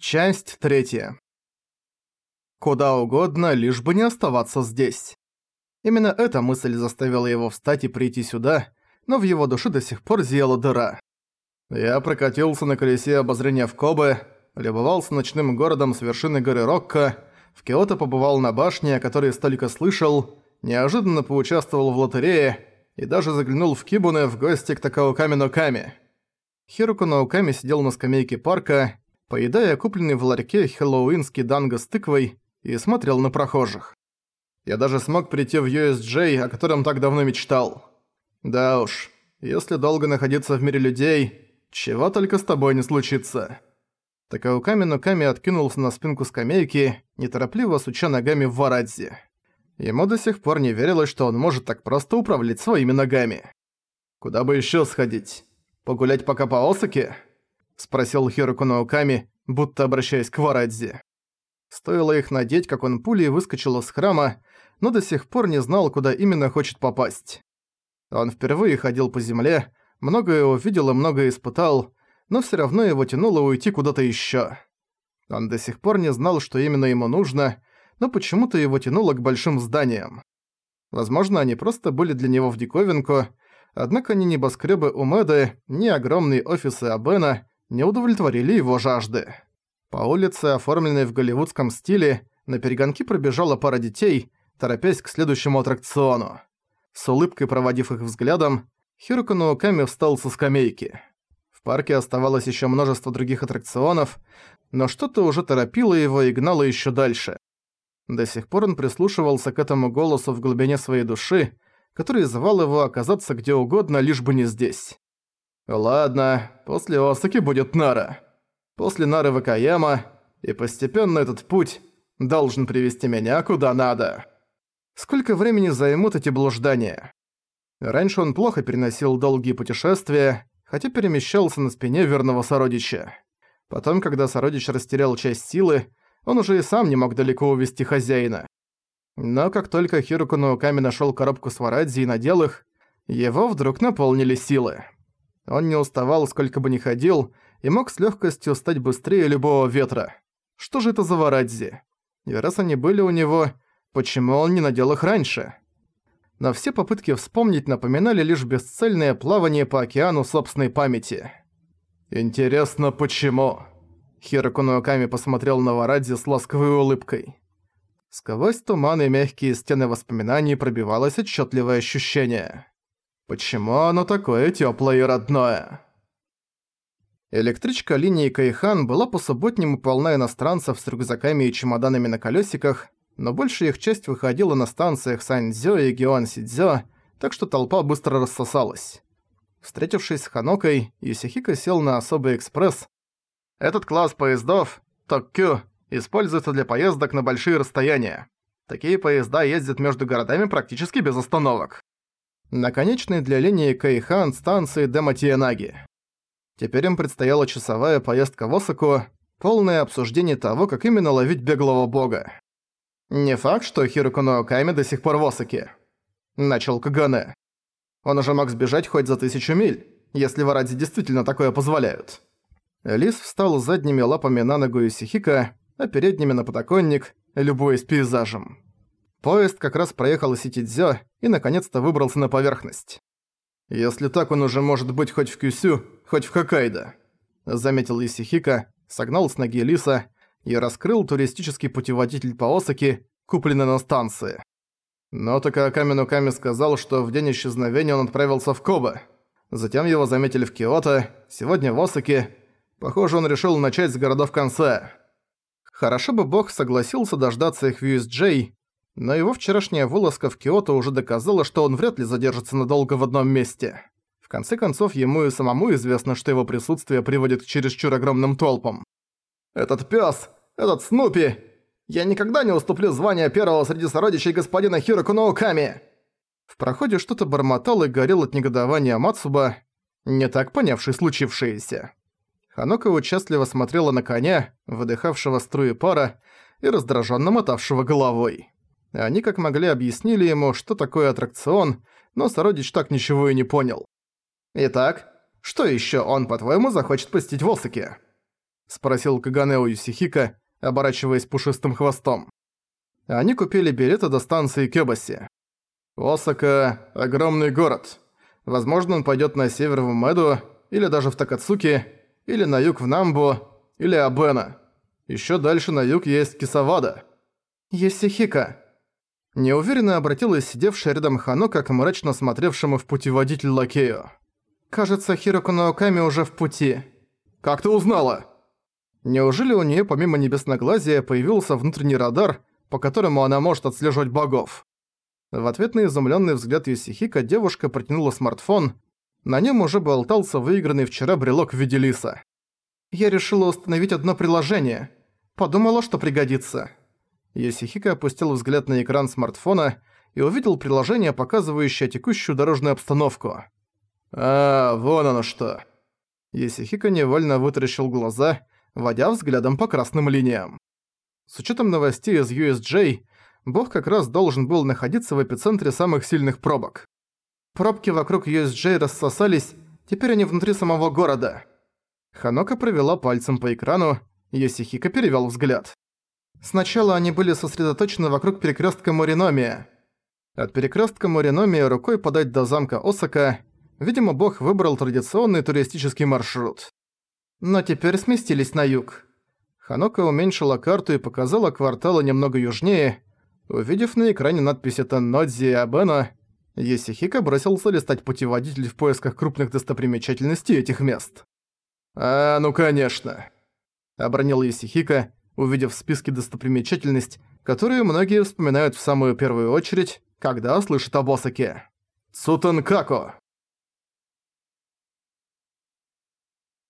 Часть третья. Куда угодно, лишь бы не оставаться здесь. Именно эта мысль заставила его встать и прийти сюда, но в его душе до сих пор зияла дыра. Я прокатился на колесе обозрения в Кобе, любовался ночным городом с вершины горы Рокко, в Киото побывал на башне, о которой столько слышал, неожиданно поучаствовал в лотерее и даже заглянул в Кибуне в гости к Такауками Ноками. Хируко Науками сидел на скамейке парка, поедая купленный в ларьке хэллоуинский данго с тыквой, и смотрел на прохожих. Я даже смог прийти в USJ, о котором так давно мечтал. Да уж, если долго находиться в мире людей, чего только с тобой не случится. Такауками Нуками откинулся на спинку скамейки, неторопливо суча ногами в Варадзе. Ему до сих пор не верилось, что он может так просто управлять своими ногами. Куда бы еще сходить? Погулять пока по Осаке? Спросил Хироку Науками, будто обращаясь к Варадзе. Стоило их надеть, как он пулей выскочил из храма, но до сих пор не знал, куда именно хочет попасть. Он впервые ходил по земле, многое увидел и многое испытал, но всё равно его тянуло уйти куда-то ещё. Он до сих пор не знал, что именно ему нужно, но почему-то его тянуло к большим зданиям. Возможно, они просто были для него в диковинку, однако ни небоскребы Умеды, ни огромные офисы Абена не удовлетворили его жажды. По улице, оформленной в голливудском стиле, на перегонки пробежала пара детей, торопясь к следующему аттракциону. С улыбкой проводив их взглядом, Хирука Науками встал со скамейки. В парке оставалось еще множество других аттракционов, но что-то уже торопило его и гнало еще дальше. До сих пор он прислушивался к этому голосу в глубине своей души, который звал его оказаться где угодно, лишь бы не здесь. Ладно, после Осаки будет Нара. После Нары Вакаяма, и постепенно этот путь должен привести меня куда надо. Сколько времени займут эти блуждания? Раньше он плохо переносил долгие путешествия, хотя перемещался на спине верного сородича. Потом, когда сородич растерял часть силы, он уже и сам не мог далеко увести хозяина. Но как только Хируку Науками нашёл коробку с Варадзи и надел их, его вдруг наполнили силы. Он не уставал, сколько бы ни ходил, и мог с легкостью стать быстрее любого ветра. Что же это за варадзи? И раз они были у него, почему он не надел их раньше? Но все попытки вспомнить напоминали лишь бесцельное плавание по океану собственной памяти. «Интересно, почему?» Хироку Наоками посмотрел на Варадзи с ласковой улыбкой. Сквозь туман и мягкие стены воспоминаний пробивалось отчетливое ощущение. Почему оно такое теплое и родное? Электричка линии Кайхан была по-субботнему полна иностранцев с рюкзаками и чемоданами на колесиках, но большая их часть выходила на станциях Саньцзё и Геуансидзё, так что толпа быстро рассосалась. Встретившись с Ханокой, Юсихика сел на особый экспресс. Этот класс поездов, Токкю, используется для поездок на большие расстояния. Такие поезда ездят между городами практически без остановок наконечной для линии Кайхан станции Дематиенаги. Теперь им предстояла часовая поездка в Осаку, полное обсуждение того, как именно ловить беглого бога. «Не факт, что Хируко Наоками до сих пор в Осаке», — начал Кагане. «Он уже мог сбежать хоть за тысячу миль, если Варадзи действительно такое позволяют». Лис встал задними лапами на ногу Исихика, а передними на подоконник, любуясь пейзажем. Поезд как раз проехал Ситидзё и наконец-то выбрался на поверхность. «Если так, он уже может быть хоть в Кюсю, хоть в Хоккайдо», заметил Исихика, согнал с ноги Лиса и раскрыл туристический путеводитель по Осаке, купленный на станции. Но Такааками Нуками сказал, что в день исчезновения он отправился в Коба. Затем его заметили в Киото, сегодня в Осаке. Похоже, он решил начать с городов конца. Хорошо бы бог согласился дождаться их в USJ, но его вчерашняя вылазка в Киото уже доказала, что он вряд ли задержится надолго в одном месте. В конце концов, ему и самому известно, что его присутствие приводит к чересчур огромным толпам. «Этот пёс! Этот Снупи! Я никогда не уступлю звание первого среди сородичей господина Хироку Науками!» В проходе что-то бормотал и горел от негодования Мацуба, не так понявший случившееся. Ханока участливо смотрела на коня, выдыхавшего струи пара и раздражённо мотавшего головой. Они как могли объяснили ему, что такое аттракцион, но сородич так ничего и не понял. «Итак, что ещё он, по-твоему, захочет посетить в Осаке?» спросил Каганео Юсихика, оборачиваясь пушистым хвостом. Они купили билеты до станции Кёбаси. Осака – огромный город. Возможно, он пойдет на север в Мэду, или даже в Такацуки, или на юг в Намбу, или Абена. Еще дальше на юг есть Кисавада. Есихика. Неуверенно обратилась сидевшая рядом Ханока к мрачно смотревшему в путеводитель лакею. «Кажется, Хироку Наоками уже в пути». «Как ты узнала?» Неужели у нее помимо небесноглазия появился внутренний радар, по которому она может отслеживать богов? В ответ на изумленный взгляд Юсихика девушка протянула смартфон. На нем уже болтался выигранный вчера брелок в виде лиса. «Я решила установить одно приложение. Подумала, что пригодится». Юсихика опустил взгляд на экран смартфона и увидел приложение, показывающее текущую дорожную обстановку. «А, вон оно что». Юсихика невольно вытаращил глаза, водя взглядом по красным линиям. С учетом новостей из USJ, Бог как раз должен был находиться в эпицентре самых сильных пробок. Пробки вокруг USJ рассосались, теперь они внутри самого города. Ханока провела пальцем по экрану, Йосихико перевёл взгляд. Сначала они были сосредоточены вокруг перекрёстка Мориномия. От перекрёстка Мориномия рукой подать до замка Осака, видимо, бог выбрал традиционный туристический маршрут. Но теперь сместились на юг. Ханока уменьшила карту и показала кварталы немного южнее, Увидев на экране надписи Теннодзи и Абена, Есихика бросился листать путеводитель в поисках крупных достопримечательностей этих мест. «А, ну конечно!» – обронил Есихика, увидев в списке достопримечательность, которые многие вспоминают в самую первую очередь, когда слышат об Осаке. «Цутенкако!»